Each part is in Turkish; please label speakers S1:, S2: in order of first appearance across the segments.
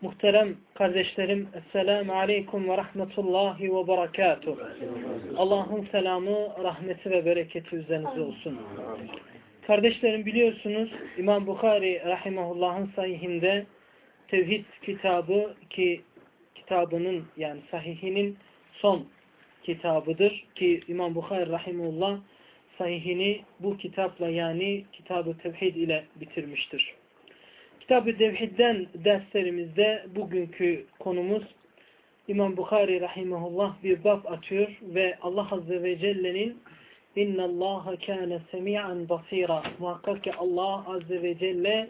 S1: Muhterem kardeşlerim, Esselamu Aleyküm ve Rahmetullahi ve Berekatuhu. Allah'ın selamı, rahmeti ve bereketi üzerinize olsun. Kardeşlerim biliyorsunuz İmam Bukhari Rahimahullah'ın sahihinde Tevhid kitabı ki kitabının yani sahihinin son kitabıdır ki İmam Bukhari Rahimullah sahihini bu kitapla yani Kitab-ı Tevhid ile bitirmiştir. Kitab-ı Tevhid'den derslerimizde bugünkü konumuz İmam Bukhari Rahimahullah bir bab açıyor ve Allah Azze ve Celle'nin İnna Allaha kâne semi'an basira muhakkak ki Allah Azze ve Celle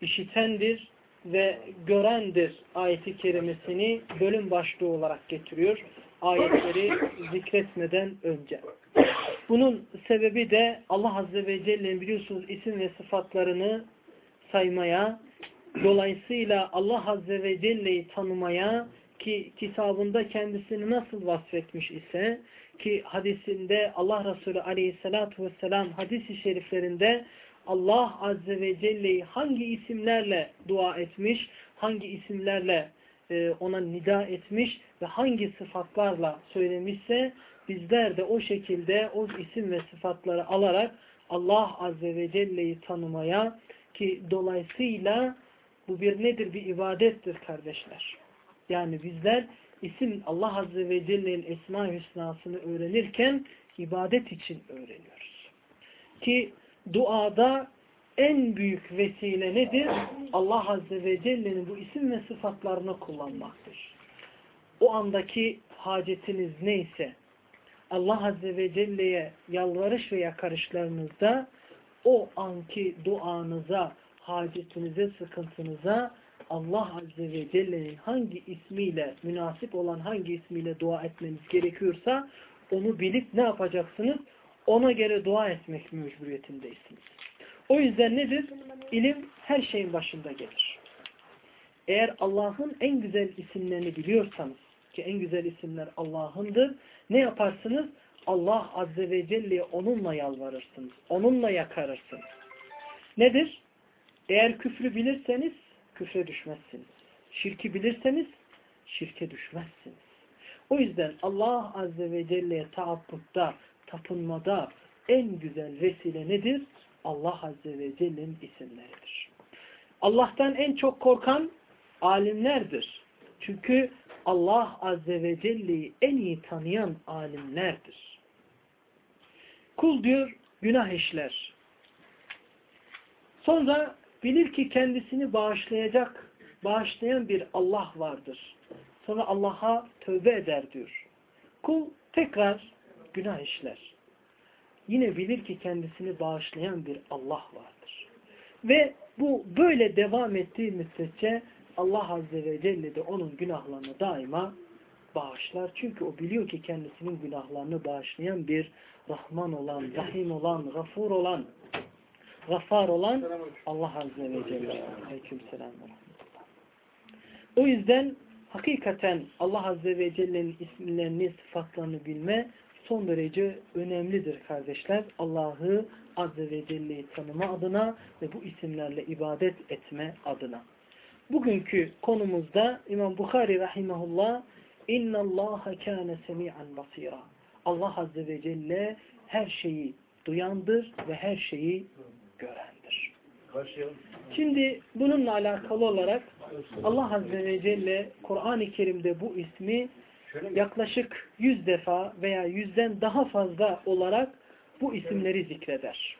S1: işitendir ve görendir ayeti kerimesini bölüm başlığı olarak getiriyor. Ayetleri zikretmeden önce. Bunun sebebi de Allah Azze ve Celle'nin biliyorsunuz isim ve sıfatlarını saymaya, dolayısıyla Allah Azze ve Celle'yi tanımaya ki kitabında kendisini nasıl vasfetmiş ise ki hadisinde Allah Resulü Aleyhisselatü Vesselam hadis-i şeriflerinde Allah Azze ve Celle'yi hangi isimlerle dua etmiş, hangi isimlerle ona nida etmiş ve hangi sıfatlarla söylemişse bizler de o şekilde o isim ve sıfatları alarak Allah Azze ve Celle'yi tanımaya ki dolayısıyla bu bir nedir? Bir ibadettir kardeşler. Yani bizler isim Allah Azze ve Celle'nin Esma-i Hüsna'sını öğrenirken ibadet için öğreniyoruz. Ki duada en büyük vesile nedir? Allah Azze ve Celle'nin bu isim ve sıfatlarını kullanmaktır. O andaki hacetiniz neyse Allah Azze ve Celle'ye yalvarış ve yakarışlarınızda o anki duanıza, hacetinize, sıkıntınıza Allah Azze ve Celle'nin hangi ismiyle, münasip olan hangi ismiyle dua etmeniz gerekiyorsa onu bilip ne yapacaksınız? Ona göre dua etmek mecburiyetindeysiniz. O yüzden nedir? İlim her şeyin başında gelir. Eğer Allah'ın en güzel isimlerini biliyorsanız, ki en güzel isimler Allah'ındır, ne yaparsınız? Allah Azze ve Celle'ye onunla yalvarırsınız. Onunla yakarırsınız. Nedir? Eğer küfrü bilirseniz küfre düşmezsiniz. Şirki bilirseniz şirke düşmezsiniz. O yüzden Allah Azze ve Celle'ye taabbutta, tapınmada en güzel vesile nedir? Allah Azze ve Celle'nin isimleridir. Allah'tan en çok korkan alimlerdir. Çünkü Allah Azze ve Celle'yi en iyi tanıyan alimlerdir. Kul diyor günah işler. Sonra bilir ki kendisini bağışlayacak, bağışlayan bir Allah vardır. Sonra Allah'a tövbe eder diyor. Kul tekrar günah işler. Yine bilir ki kendisini bağışlayan bir Allah vardır. Ve bu böyle devam ettiği müddetçe Allah Azze ve Celle de onun günahlarını daima bağışlar. Çünkü o biliyor ki kendisinin günahlarını bağışlayan bir Rahman olan, Rahim olan, Gafur olan, Gafar olan Allah Azze ve Celle. Aleykümselam. O yüzden hakikaten Allah Azze ve Celle'nin isimlerini, sıfatlarını bilme son derece önemlidir kardeşler. Allah'ı Azze ve Celle'yi tanıma adına ve bu isimlerle ibadet etme adına. Bugünkü konumuzda İmam Bukhari rahimahullah اِنَّ اللّٰهَ كَانَ سَمِيعًا بَصِيرًا Allah Azze ve Celle her şeyi duyandır ve her şeyi görendir. Şimdi bununla alakalı olarak Allah Azze ve Celle Kur'an-ı Kerim'de bu ismi yaklaşık yüz defa veya yüzden daha fazla olarak bu isimleri zikreder.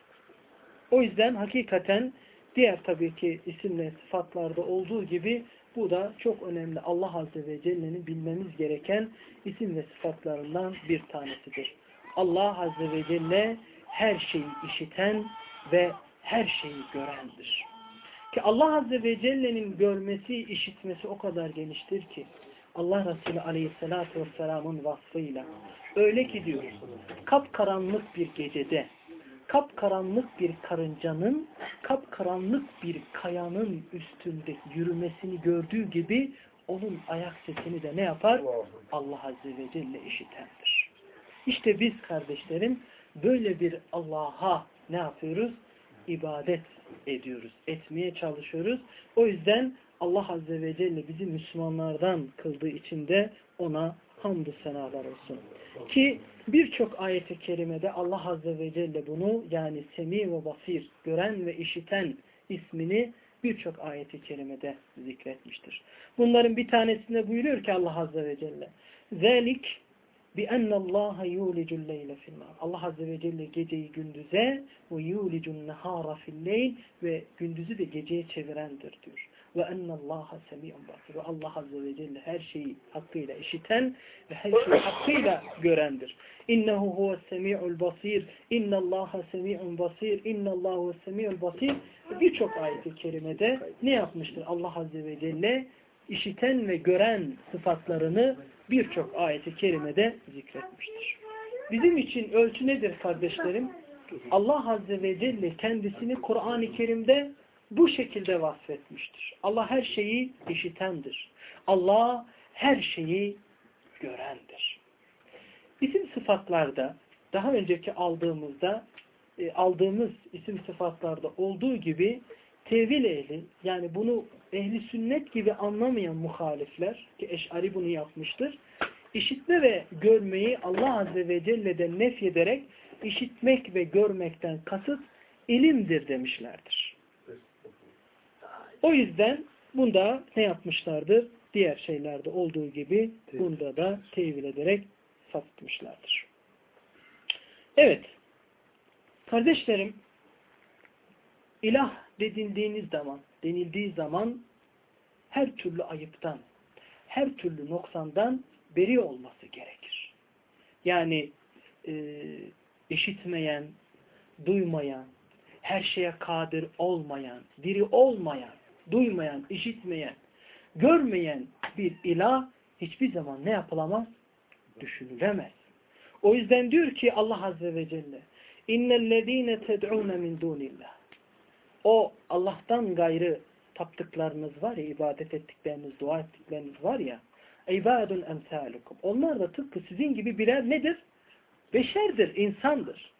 S1: O yüzden hakikaten diğer tabii ki isimle sıfatlarda olduğu gibi bu da çok önemli. Allah Azze ve Celle'nin bilmemiz gereken isim ve sıfatlarından bir tanesidir. Allah Azze ve Celle her şeyi işiten ve her şeyi görendir. Ki Allah Azze ve Celle'nin görmesi, işitmesi o kadar geniştir ki Allah Resulü Aleyhisselatü Vesselam'ın vasfıyla öyle ki diyor kapkaranlık bir gecede kapkaranlık bir karıncanın kapkaranlık bir kayanın üstünde yürümesini gördüğü gibi onun ayak sesini de ne yapar? Allah Azze ve Celle işitendir. İşte biz kardeşlerim böyle bir Allah'a ne yapıyoruz? İbadet ediyoruz, etmeye çalışıyoruz. O yüzden Allah Azze ve Celle bizi Müslümanlardan kıldığı için de ona hamdü senalar olsun. Ki birçok ayet-i kerimede Allah Azze ve Celle bunu yani semi ve basir, gören ve işiten ismini birçok ayet-i kerimede zikretmiştir. Bunların bir tanesinde buyuruyor ki Allah Azze ve Celle Zelik بِأَنَّ اللّٰهَ يُولِجُ اللَّيْلَ فِي النَّارِ Allah Azze ve Celle geceyi gündüze ve يُولِجُ النَّهَارَ فِي اللَّيْلِ ve gündüzü de geceye çevirendir diyor. Ve ennallaha semi'un basir. Ve Allah Azze ve Celle her şeyi hakkıyla işiten ve her şeyi hakkıyla görendir. İnnehu huves semi'ul basir. İnnallaha semi'un basir. İnnallahu semi'ul basir. Birçok ayet-i kerimede ne yapmıştır Allah Azze ve Celle? işiten ve gören sıfatlarını birçok ayeti kerimede zikretmiştir. Bizim için ölçü nedir kardeşlerim? Allah Azze ve Celle kendisini Kur'an-ı Kerim'de bu şekilde vasfetmiştir. Allah her şeyi işitendir. Allah her şeyi görendir. İsim sıfatlarda daha önceki aldığımızda e, aldığımız isim sıfatlarda olduğu gibi tevil ehli yani bunu ehli sünnet gibi anlamayan muhalifler ki Eş'ari bunu yapmıştır. İşitme ve görmeyi Allah Azze ve Celle'den nef ederek işitmek ve görmekten kasıt ilimdir demişlerdir. O yüzden bunda ne yapmışlardır? Diğer şeylerde olduğu gibi bunda da tevil ederek sapıtmışlardır. Evet. Kardeşlerim ilah dedildiğiniz zaman, denildiği zaman her türlü ayıptan, her türlü noksandan beri olması gerekir. Yani e, işitmeyen, duymayan, her şeye kadir olmayan, diri olmayan, duymayan, işitmeyen, görmeyen bir ilah hiçbir zaman ne yapılamaz? Düşünülemez. O yüzden diyor ki Allah Azze ve Celle İnnellezîne ted'ûne min dûnillah O Allah'tan gayrı taptıklarınız var ya, ibadet ettikleriniz, dua ettikleriniz var ya ibadun emsalukum. Onlar da tıpkı sizin gibi birer nedir? Beşerdir, insandır.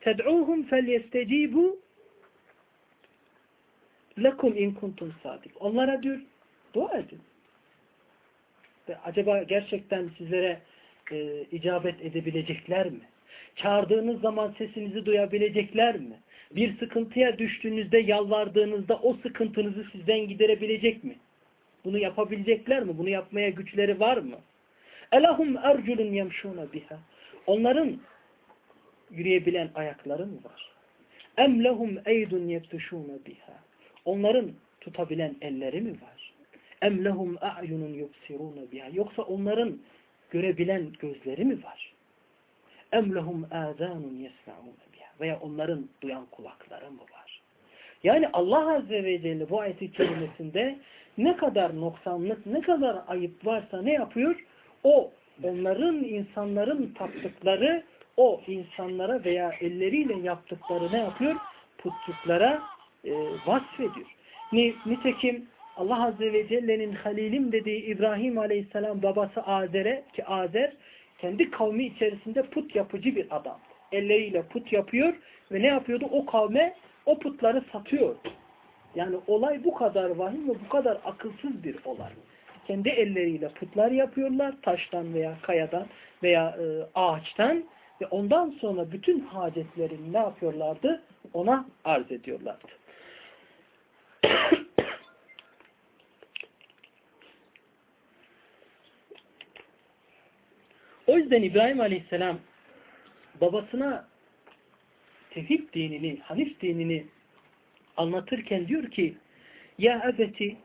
S1: Ted'ûhum felyestecîbû lekum in kuntum sadik. Onlara diyor dua edin. Ve acaba gerçekten sizlere e, icabet edebilecekler mi? Çağırdığınız zaman sesinizi duyabilecekler mi? Bir sıkıntıya düştüğünüzde, yalvardığınızda o sıkıntınızı sizden giderebilecek mi? Bunu yapabilecekler mi? Bunu yapmaya güçleri var mı? Elahum erculun yemşuna biha. Onların yürüyebilen ayakları mı var? Em lehum eydun yebtuşuna biha. Onların tutabilen elleri mi var? Em lehum a'yunun yubsiruna biha. Yoksa onların görebilen gözleri mi var? Em lehum âzânun yesma'una biha. Veya onların duyan kulakları mı var? Yani Allah Azze ve Celle bu ayet-i kerimesinde ne kadar noksanlık, ne kadar ayıp varsa ne yapıyor? O onların insanların taptıkları o insanlara veya elleriyle yaptıkları ne yapıyor? Putçuklara e, vasfediyor. Nitekim Allah Azze ve Celle'nin Halilim dediği İbrahim Aleyhisselam babası Azer'e ki Azer kendi kavmi içerisinde put yapıcı bir adam. Elleriyle put yapıyor ve ne yapıyordu? O kavme o putları satıyor. Yani olay bu kadar vahim ve bu kadar akılsız bir olay. Kendi elleriyle putlar yapıyorlar taştan veya kayadan veya e, ağaçtan ve ondan sonra bütün hacetlerini ne yapıyorlardı? Ona arz ediyorlardı. O yüzden İbrahim Aleyhisselam babasına tevhid dinini, hanif dinini anlatırken diyor ki Ya ebeti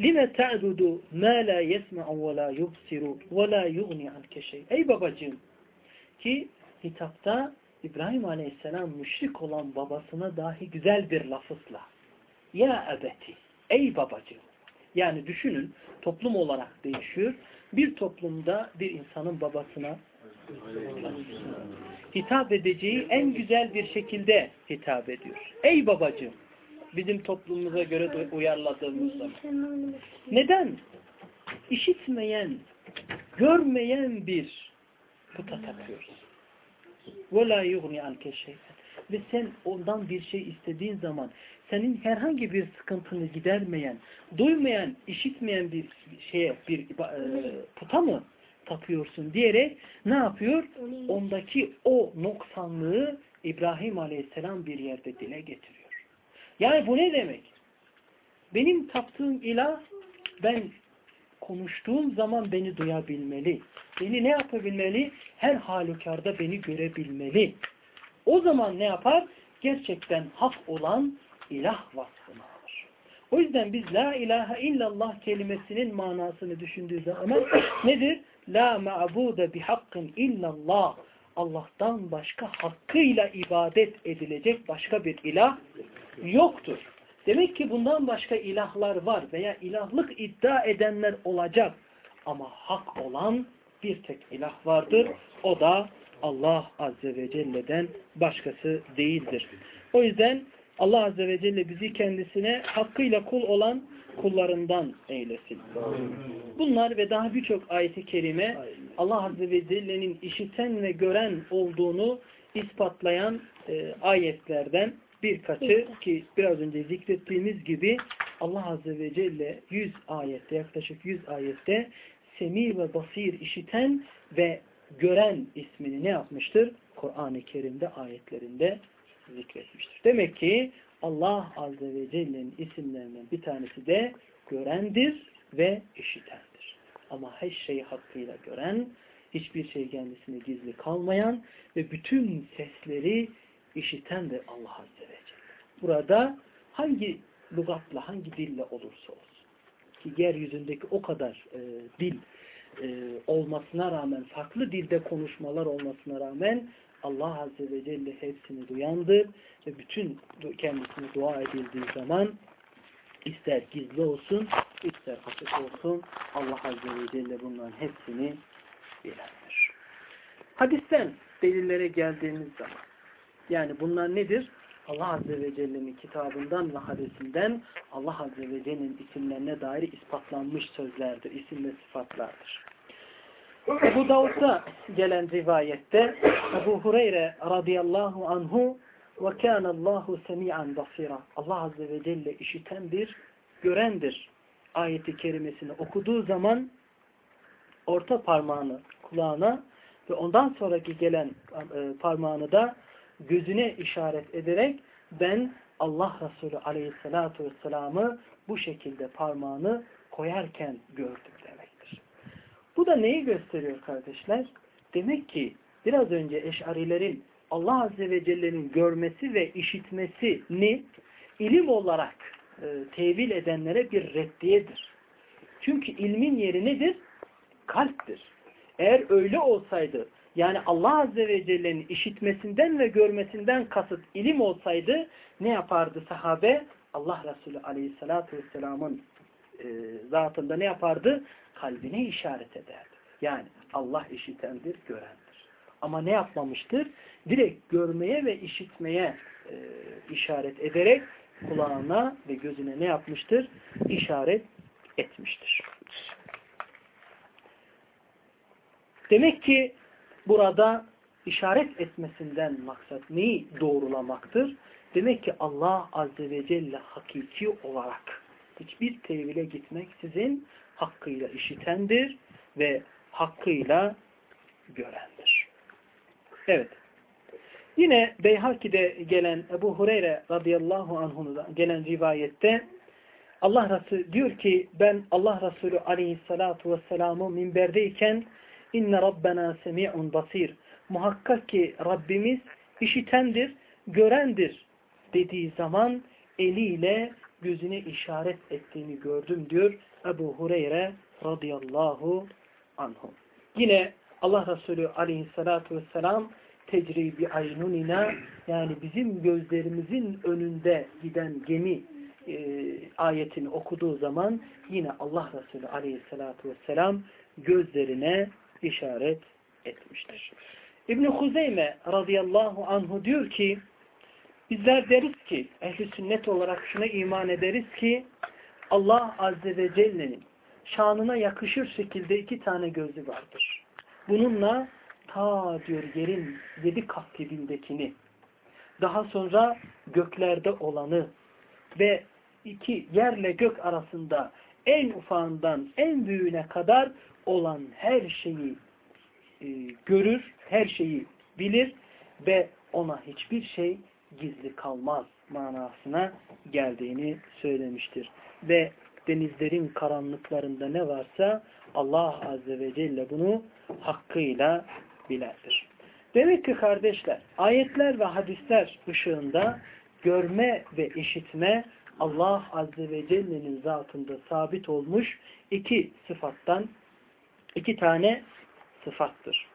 S1: lime ta'budu ma la yesma'u ve la yubsiru ve la yughni anke şey. Ey babacığım ki hitapta İbrahim Aleyhisselam müşrik olan babasına dahi güzel bir lafızla Ya ebeti ey babacığım yani düşünün toplum olarak değişiyor Bir toplumda bir insanın babasına hitap edeceği en güzel bir şekilde hitap ediyor. Ey babacığım bizim toplumumuza göre uyarladığımız zaman. Neden? İşitmeyen, görmeyen bir puta tapıyoruz. وَلَا يُغْنِ عَنْكَ شَيْءًا Ve sen ondan bir şey istediğin zaman senin herhangi bir sıkıntını gidermeyen, duymayan, işitmeyen bir şeye, bir e, puta mı tapıyorsun diyerek ne yapıyor? Ondaki o noksanlığı İbrahim Aleyhisselam bir yerde dile getiriyor. Yani bu ne demek? Benim taptığım ilah ben konuştuğum zaman beni duyabilmeli. Beni ne yapabilmeli? Her halükarda beni görebilmeli. O zaman ne yapar? Gerçekten hak olan ilah vasfını alır. O yüzden biz la ilahe illallah kelimesinin manasını düşündüğü zaman nedir? La ma'bude bihakkın illallah. Allah'tan başka hakkıyla ibadet edilecek başka bir ilah yoktur. Demek ki bundan başka ilahlar var veya ilahlık iddia edenler olacak. Ama hak olan bir tek ilah vardır. O da Allah Azze ve Celle'den başkası değildir. O yüzden Allah Azze ve Celle bizi kendisine hakkıyla kul olan kullarından eylesin. Bunlar ve daha birçok ayeti kerime Allah Azze ve Celle'nin işiten ve gören olduğunu ispatlayan e, ayetlerden birkaçı ki biraz önce zikrettiğimiz gibi Allah Azze ve Celle 100 ayette yaklaşık 100 ayette Semi ve Basir işiten ve gören ismini ne yapmıştır? Kur'an-ı Kerim'de ayetlerinde zikretmiştir. Demek ki Allah Azze ve Celle'nin isimlerinden bir tanesi de görendir ve işitendir. Ama her şeyi hakkıyla gören, hiçbir şey kendisine gizli kalmayan ve bütün sesleri işitendir Allah Azze ve Celle. Burada hangi lügatla, hangi dille olursa olsun ki yeryüzündeki o kadar e, dil e, olmasına rağmen, farklı dilde konuşmalar olmasına rağmen Allah Azze ve Celle hepsini duyandır ve bütün kendisine dua edildiği zaman ister gizli olsun, ister açık olsun Allah Azze ve Celle bunların hepsini bilendir. Hadisten delillere geldiğimiz zaman yani bunlar nedir? Allah Azze ve Celle'nin kitabından ve hadisinden Allah Azze ve Celle'nin isimlerine dair ispatlanmış sözlerdir, isim ve sıfatlardır. Ebu Davud'da gelen rivayette Ebu Hureyre radıyallahu anhu ve kânallâhu semi'an basira. Allah Azze ve Celle işitendir, görendir ayeti kerimesini okuduğu zaman orta parmağını kulağına ve ondan sonraki gelen e, parmağını da gözüne işaret ederek ben Allah Resulü aleyhissalatu vesselam'ı bu şekilde parmağını koyarken gördüm demektir. Bu da neyi gösteriyor kardeşler? Demek ki biraz önce eşarilerin Allah Azze ve Celle'nin görmesi ve işitmesini ilim olarak e, tevil edenlere bir reddiyedir. Çünkü ilmin yeri nedir? Kalptir. Eğer öyle olsaydı yani Allah Azze ve Celle'nin işitmesinden ve görmesinden kasıt ilim olsaydı ne yapardı sahabe? Allah Resulü Aleyhisselatü Vesselam'ın e, zatında ne yapardı? Kalbine işaret ederdi. Yani Allah işitendir, görendir. Ama ne yapmamıştır? Direkt görmeye ve işitmeye e, işaret ederek kulağına ve gözüne ne yapmıştır? İşaret etmiştir. Demek ki burada işaret etmesinden maksat neyi doğrulamaktır? Demek ki Allah Azze ve Celle hakiki olarak hiçbir tevhile gitmek sizin hakkıyla işitendir ve hakkıyla görendir. Evet. Yine Beyhaki'de gelen Ebu Hureyre radıyallahu anhu'da gelen rivayette Allah Resulü diyor ki ben Allah Resulü aleyhissalatu vesselam'ı minberdeyken inne rabbena semi'un basir muhakkak ki Rabbimiz işitendir, görendir dediği zaman eliyle gözüne işaret ettiğini gördüm diyor Ebu Hureyre radıyallahu anhu. Yine Allah Resulü aleyhissalatu vesselam tecribi aynunina yani bizim gözlerimizin önünde giden gemi e, ayetini okuduğu zaman yine Allah Resulü aleyhissalatu vesselam gözlerine işaret etmiştir. İbn-i Huzeyme radıyallahu anhu diyor ki bizler deriz ki ehli sünnet olarak şuna iman ederiz ki Allah azze ve celle'nin şanına yakışır şekilde iki tane gözü vardır. Bununla ta diyor yerin yedi kat daha sonra göklerde olanı ve iki yerle gök arasında en ufağından en büyüğüne kadar olan her şeyi e, görür, her şeyi bilir ve ona hiçbir şey gizli kalmaz manasına geldiğini söylemiştir. Ve denizlerin karanlıklarında ne varsa Allah Azze ve Celle bunu hakkıyla bilendir. Demek ki kardeşler ayetler ve hadisler ışığında görme ve işitme Allah Azze ve Celle'nin zatında sabit olmuş iki sıfattan iki tane sıfattır.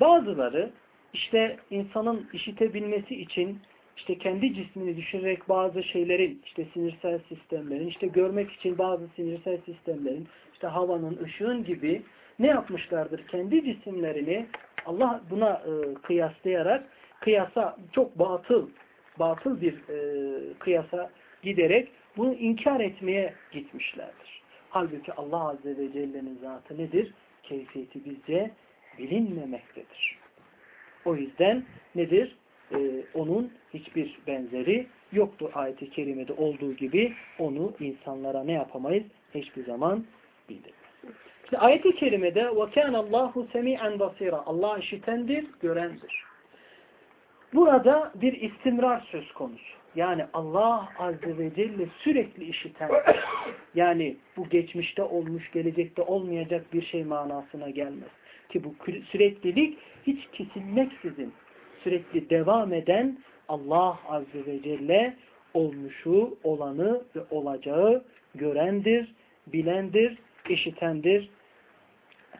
S1: Bazıları işte insanın işitebilmesi için işte kendi cismini düşürerek bazı şeylerin, işte sinirsel sistemlerin, işte görmek için bazı sinirsel sistemlerin, işte havanın, ışığın gibi ne yapmışlardır? Kendi cisimlerini Allah buna e, kıyaslayarak kıyasa çok batıl, batıl bir e, kıyasa giderek bunu inkar etmeye gitmişlerdir. Halbuki Allah Azze ve Celle'nin zatı nedir? Keyfiyeti bizce bilinmemektedir. O yüzden nedir? Ee, onun hiçbir benzeri yoktur ayet-i kerimede olduğu gibi onu insanlara ne yapamayız? Hiçbir zaman bildirmeyiz. İşte ayet-i kerimede وَكَانَ اللّٰهُ سَمِيعًا بَصِيرًا Allah işitendir, görendir. Burada bir istimrar söz konusu. Yani Allah Azze ve Celle sürekli işiten, yani bu geçmişte olmuş, gelecekte olmayacak bir şey manasına gelmez. Ki bu süreklilik hiç kesilmeksizin sürekli devam eden Allah Azze ve Celle olmuşu, olanı ve olacağı görendir, bilendir, işitendir.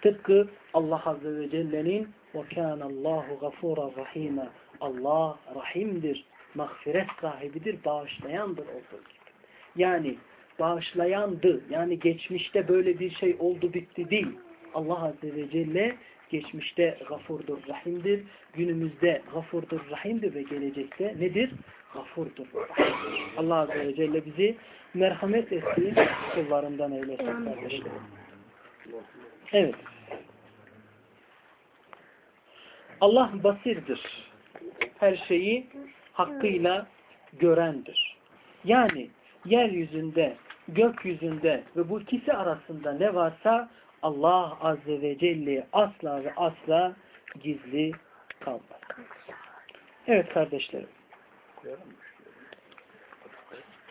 S1: Tıpkı Allah Azze ve Celle'nin وَكَانَ اللّٰهُ غَفُورًا رَحِيمًا Allah rahimdir, mağfiret sahibidir, bağışlayandır olduğu gibi. Yani bağışlayandı. Yani geçmişte böyle bir şey oldu bitti değil. Allah Azze ve Celle geçmişte gafurdur, rahimdir. Günümüzde gafurdur, rahimdir ve gelecekte nedir? Gafurdur, rahimdir. Allah Azze ve Celle bizi merhamet ettiği kullarından eylesin kardeşlerim. Evet. Allah basirdir. Her şeyi hakkıyla görendir. Yani yeryüzünde, gökyüzünde ve bu ikisi arasında ne varsa Allah Azze ve Celle asla ve asla gizli kalmaz. Evet kardeşlerim.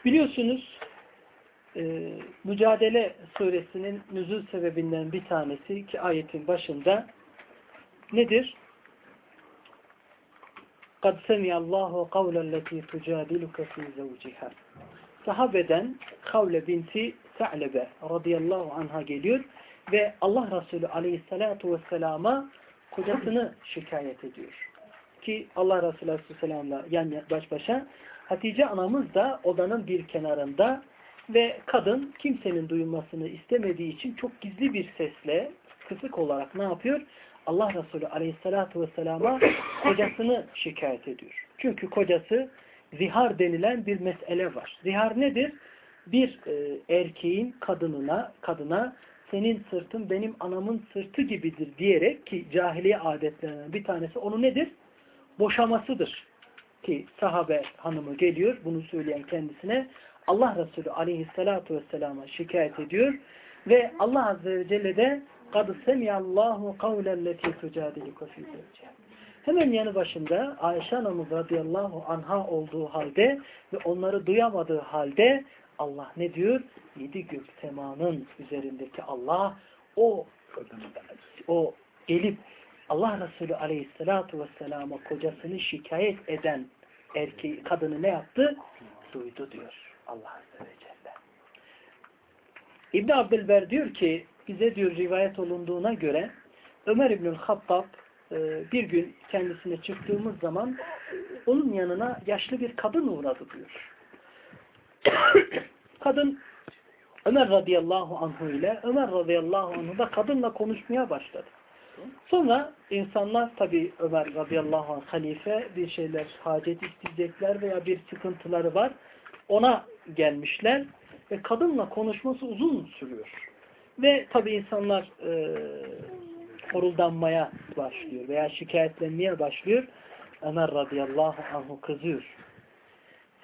S1: Biliyorsunuz e, Mücadele suresinin nüzul sebebinden bir tanesi ki ayetin başında nedir? قَدْ سَمِيَ اللّٰهُ قَوْلَ الَّتِي تُجَادِلُكَ فِي زَوْجِهَا Sahabeden Kavle binti Sa'lebe radıyallahu anha geliyor ve Allah Resulü aleyhissalatu vesselama kocasını şikayet ediyor. Ki Allah Resulü aleyhisselamla yan baş başa Hatice anamız da odanın bir kenarında ve kadın kimsenin duyulmasını istemediği için çok gizli bir sesle kısık olarak ne yapıyor? Allah Resulü aleyhissalatu vesselama kocasını şikayet ediyor. Çünkü kocası zihar denilen bir mesele var. Zihar nedir? bir e, erkeğin kadınına kadına senin sırtın benim anamın sırtı gibidir diyerek ki cahiliye adetlerinden bir tanesi onu nedir? Boşamasıdır. Ki sahabe hanımı geliyor bunu söyleyen kendisine Allah Resulü aleyhissalatu vesselama şikayet ediyor ve Allah Azze ve Celle de قَدْ سَمِيَ اللّٰهُ قَوْلَ الَّتِي تُجَادِلِكَ فِي زَوْجِهَا Hemen yanı başında Ayşe anamız radıyallahu anha olduğu halde ve onları duyamadığı halde Allah ne diyor? Yedi gök semanın üzerindeki Allah o o gelip Allah Resulü aleyhissalatu vesselama kocasını şikayet eden erkeği, kadını ne yaptı? Duydu diyor Allah Azze ve Celle. İbn Abdülber diyor ki bize diyor rivayet olunduğuna göre Ömer İbnül Hattab e, bir gün kendisine çıktığımız zaman onun yanına yaşlı bir kadın uğradı diyor. Kadın Ömer radıyallahu anhu ile Ömer radıyallahu anhu da kadınla konuşmaya başladı. Sonra insanlar tabi Ömer radıyallahu anh halife bir şeyler hacet isteyecekler veya bir sıkıntıları var. Ona gelmişler ve kadınla konuşması uzun sürüyor. Ve tabi insanlar e, başlıyor veya şikayetlenmeye başlıyor. Ömer radıyallahu anhu kızıyor.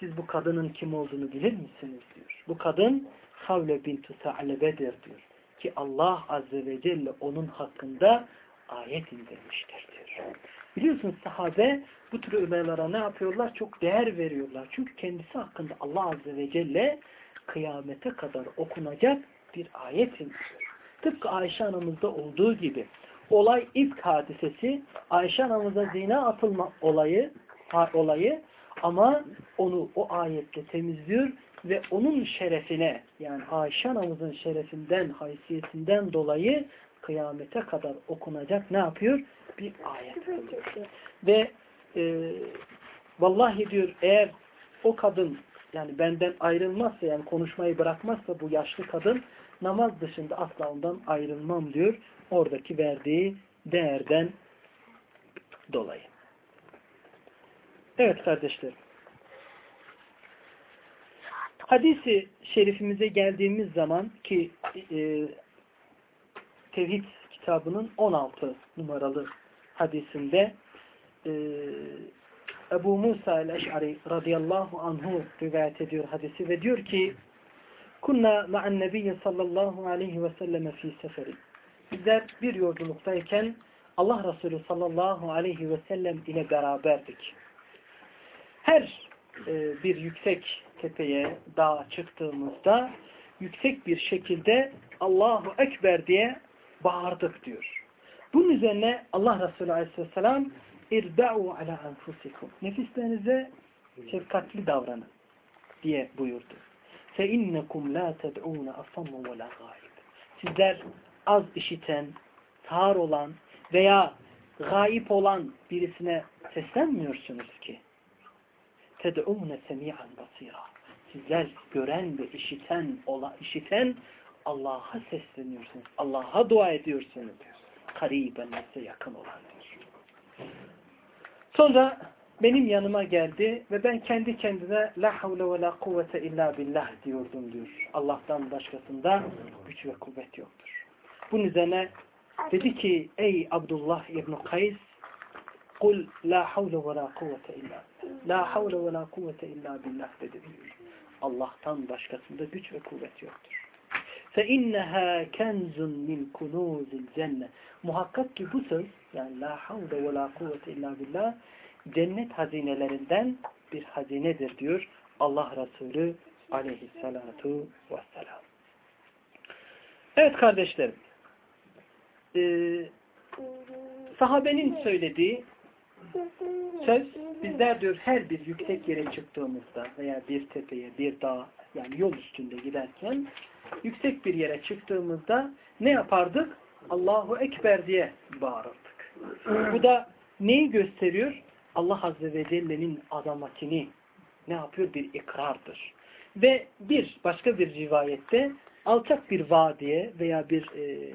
S1: Siz bu kadının kim olduğunu bilir misiniz diyor. Bu kadın Havle bintu Sa'lebe'dir diyor. Ki Allah azze ve celle onun hakkında ayet indirmiştir diyor. Biliyorsunuz sahabe bu tür olaylara ne yapıyorlar? Çok değer veriyorlar. Çünkü kendisi hakkında Allah azze ve celle kıyamete kadar okunacak bir ayet indiriyor. Tıpkı Ayşe anamızda olduğu gibi olay ilk hadisesi Ayşe anamıza zina atılma olayı olayı ama onu o ayetle temizliyor ve onun şerefine yani Ayşe anamızın şerefinden, haysiyetinden dolayı kıyamete kadar okunacak ne yapıyor? Bir ayet. Ve e, vallahi diyor eğer o kadın yani benden ayrılmazsa yani konuşmayı bırakmazsa bu yaşlı kadın namaz dışında asla ondan ayrılmam diyor. Oradaki verdiği değerden dolayı. Evet kardeşlerim. Hadisi şerifimize geldiğimiz zaman ki e, Tevhid kitabının 16 numaralı hadisinde e, Ebu Musa el-Eş'ari radıyallahu anhu rivayet ediyor hadisi ve diyor ki Kunna ma'an nebiyye sallallahu aleyhi ve selleme fi seferi. Bizler bir yolculuktayken Allah Resulü sallallahu aleyhi ve sellem ile beraberdik. Her e, bir yüksek tepeye, dağa çıktığımızda yüksek bir şekilde Allahu Ekber diye bağırdık diyor. Bunun üzerine Allah Resulü aleyhisselam irba'u ala enfusikum. Nefislerinize şefkatli davranın diye buyurdu. La ted'un asammu ve la gâib. Sizler az işiten, sağır olan veya gayip olan birisine seslenmiyorsunuz ki. Ted'ûne semi'an basira. Sizler gören ve işiten, ola, işiten Allah'a sesleniyorsunuz. Allah'a dua ediyorsunuz. Kariben size yakın olan diyor. Sonra benim yanıma geldi ve ben kendi kendime la havle ve la kuvvete illa billah diyordum diyor. Allah'tan başkasında güç ve kuvvet yoktur. Bunun üzerine dedi ki ey Abdullah İbn Kays kul la havle ve la kuvvete illa la havle ve la kuvvete illa billah dedi diyor. Allah'tan başkasında güç ve kuvvet yoktur. فَاِنَّهَا كَنْزٌ مِنْ كُنُوزِ الْجَنَّةِ Muhakkak ki bu söz, yani la havle ve la kuvvete illa billah, cennet hazinelerinden bir hazinedir diyor Allah Resulü aleyhissalatu vesselam. Evet kardeşlerim, ee, sahabenin söylediği söz bizler diyor her bir yüksek yere çıktığımızda veya bir tepeye, bir dağ yani yol üstünde giderken yüksek bir yere çıktığımızda ne yapardık? Allahu Ekber diye bağırırdık. Bu da neyi gösteriyor? Allah Azze ve Celle'nin azametini ne yapıyor? Bir ikrardır. Ve bir başka bir rivayette alçak bir vadiye veya bir e,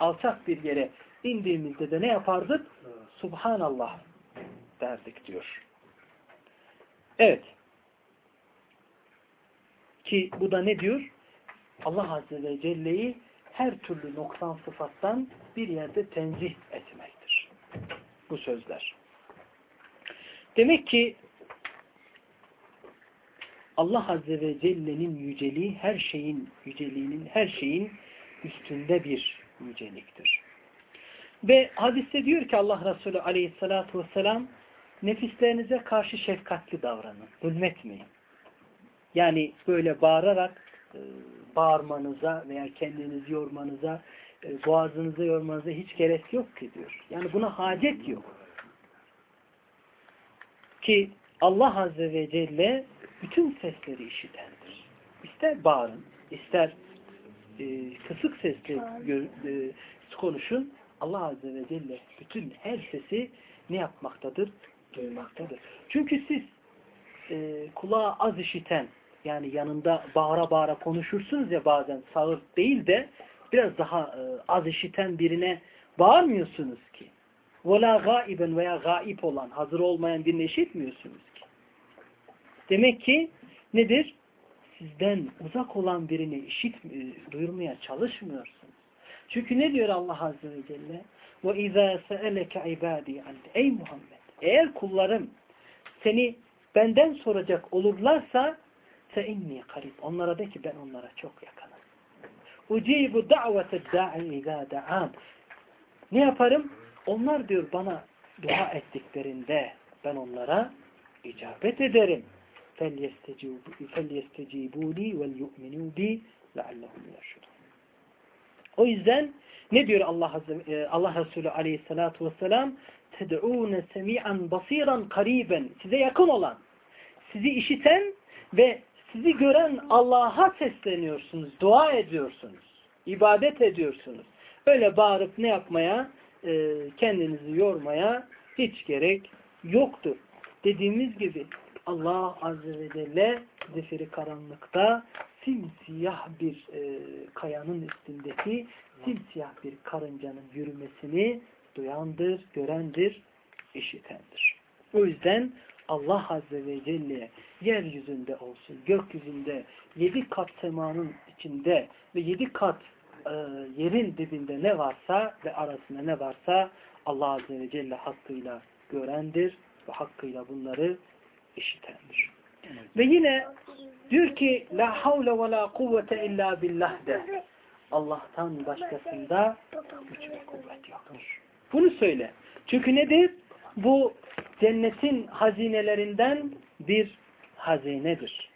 S1: alçak bir yere indiğimizde de ne yapardık? Subhanallah derdik diyor. Evet. Ki bu da ne diyor? Allah Azze ve Celle'yi her türlü noksan sıfattan bir yerde tenzih etmektir. Bu sözler. Demek ki Allah Azze ve Celle'nin yüceliği her şeyin yüceliğinin her şeyin üstünde bir yüceliktir. Ve hadiste diyor ki Allah Resulü aleyhissalatu vesselam nefislerinize karşı şefkatli davranın. Zulmetmeyin. Yani böyle bağırarak e, bağırmanıza veya kendinizi yormanıza e, boğazınızı yormanıza hiç gerek yok ki diyor. Yani buna hacet yok. Ki Allah Azze ve Celle bütün sesleri işitendir. İster bağırın, ister e, kısık sesle e, konuşun. Allah Azze ve Celle bütün her sesi ne yapmaktadır? Duymaktadır. Çünkü siz e, kulağa az işiten yani yanında bağıra bağıra konuşursunuz ya bazen sağır değil de biraz daha e, az işiten birine bağırmıyorsunuz ki. وَلَا gaiben veya gaip olan, hazır olmayan birini işitmiyorsunuz ki. Demek ki nedir? Sizden uzak olan birini işit, e, duyurmaya çalışmıyorsunuz. Çünkü ne diyor Allah Azze ve Celle? وَاِذَا سَأَلَكَ عِبَادِي عَنْدِ Ey Muhammed! Eğer kullarım seni benden soracak olurlarsa فَاِنِّي karib. Onlara de ki ben onlara çok yakınım. اُجِيبُ دَعْوَةَ الدَّاعِ اِذَا دَعَانِ Ne yaparım? Onlar diyor bana dua ettiklerinde ben onlara icabet ederim. فَلْيَسْتَجِيبُوا لِي وَلْيُؤْمِنُوا بِي لَعَلَّهُمْ يَرْشُدُونَ O yüzden ne diyor Allah Azze, e, Allah Resulü Aleyhissalatu vesselam? Ted'ûne semi'an basiran kariben. Size yakın olan, sizi işiten ve sizi gören Allah'a sesleniyorsunuz, dua ediyorsunuz, ibadet ediyorsunuz. Öyle bağırıp ne yapmaya, e, kendinizi yormaya hiç gerek yoktur. Dediğimiz gibi Allah Azze ve Celle zifiri karanlıkta simsiyah bir e, kayanın üstündeki simsiyah bir karıncanın yürümesini duyandır, görendir, işitendir. O yüzden Allah Azze ve Celle yeryüzünde olsun, gökyüzünde, yedi kat semanın içinde ve yedi kat e, yerin dibinde ne varsa ve arasında ne varsa Allah Azze ve Celle hakkıyla görendir ve hakkıyla bunları işitendir. Ve yine diyor ki la havle ve la kuvvete illa billah de. Allah'tan başkasında güç ve kuvvet yoktur. Bunu söyle. Çünkü nedir? Bu cennetin hazinelerinden bir hazinedir.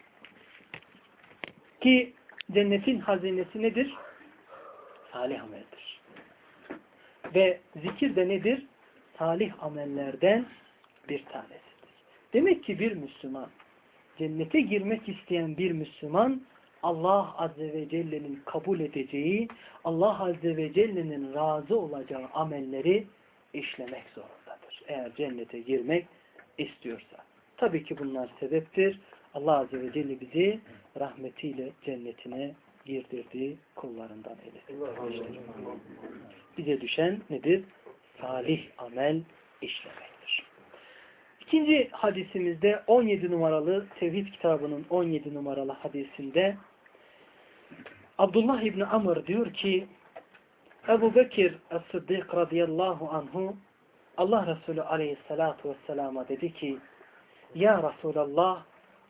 S1: Ki cennetin hazinesi nedir? Salih ameldir. Ve zikir de nedir? Salih amellerden bir tanesidir. Demek ki bir Müslüman, cennete girmek isteyen bir Müslüman, Allah Azze ve Celle'nin kabul edeceği, Allah Azze ve Celle'nin razı olacağı amelleri işlemek zorundadır. Eğer cennete girmek istiyorsa. Tabii ki bunlar sebeptir. Allah Azze ve Celle bizi rahmetiyle cennetine girdirdiği kullarından eylesin. Bize düşen nedir? Salih amel işlemektir. İkinci hadisimizde 17 numaralı Tevhid kitabının 17 numaralı hadisinde Abdullah İbni Amr diyor ki Ebu Bekir Es-Sıddık radıyallahu anhu Allah Resulü aleyhissalatu vesselama dedi ki Ya Resulallah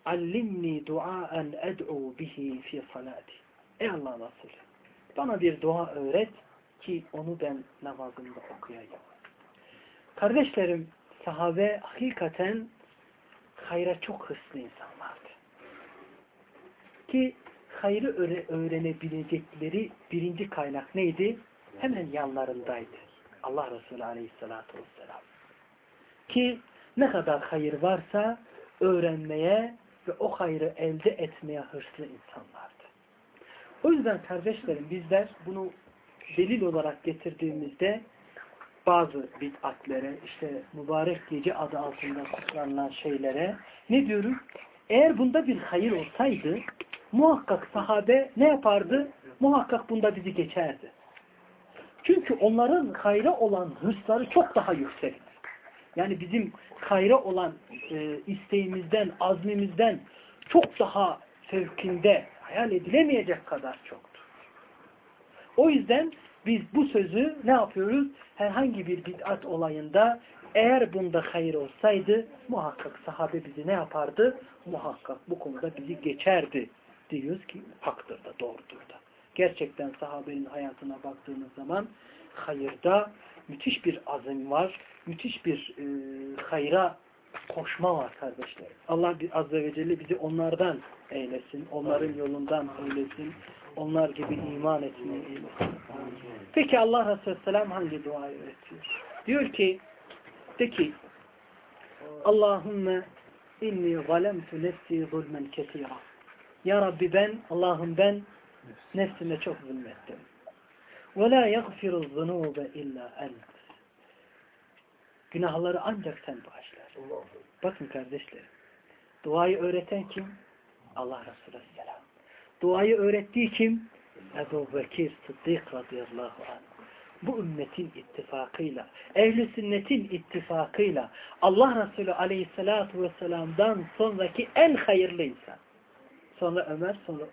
S1: allimni duaen ed'u bihi fi salati Ey Allah Resulü bana bir dua öğret ki onu ben namazımda okuyayım. Kardeşlerim sahabe hakikaten hayra çok hırslı insanlardı. Ki hayrı öğrenebilecekleri birinci kaynak neydi? Hemen yanlarındaydı. Allah Resulü Aleyhisselatü Vesselam. Ki ne kadar hayır varsa öğrenmeye ve o hayrı elde etmeye hırslı insanlardı. O yüzden kardeşlerim bizler bunu delil olarak getirdiğimizde bazı bid'atlere, işte mübarek gece adı altında kutlanılan şeylere ne diyorum? Eğer bunda bir hayır olsaydı muhakkak sahabe ne yapardı? Muhakkak bunda bizi geçerdi. Çünkü onların hayra olan hırsları çok daha yüksekti. Yani bizim hayra olan e, isteğimizden, azmimizden çok daha fevkinde hayal edilemeyecek kadar çoktur. O yüzden biz bu sözü ne yapıyoruz? Herhangi bir bid'at olayında eğer bunda hayır olsaydı muhakkak sahabe bizi ne yapardı? Muhakkak bu konuda bizi geçerdi. Diyoruz ki haktır da doğrudur da. Gerçekten sahabenin hayatına baktığımız zaman hayırda müthiş bir azim var. Müthiş bir e, hayra koşma var kardeşler. Allah Azze ve Celle bizi onlardan eylesin. Onların yolundan eylesin. Onlar gibi iman etmeyi. Peki Allah Resulü Selam hangi duayı öğretiyor? Diyor ki de ki Allahümme inni zalemtu nefsi zulmen kesira. Ya Rabbi ben, Allah'ım ben nefsime çok zulmettim. Ve la yaghfiru zunube illa ent. Günahları ancak sen bağışlar. Bakın kardeşlerim. Duayı öğreten kim? Allah Resulü Aleyhisselam. Duayı öğrettiği kim? Ebu Bekir Sıddık radıyallahu anh. Bu ümmetin ittifakıyla, ehli sünnetin ittifakıyla Allah Resulü aleyhissalatu vesselam'dan sonraki en hayırlı insan. Sonra Ömer, sonra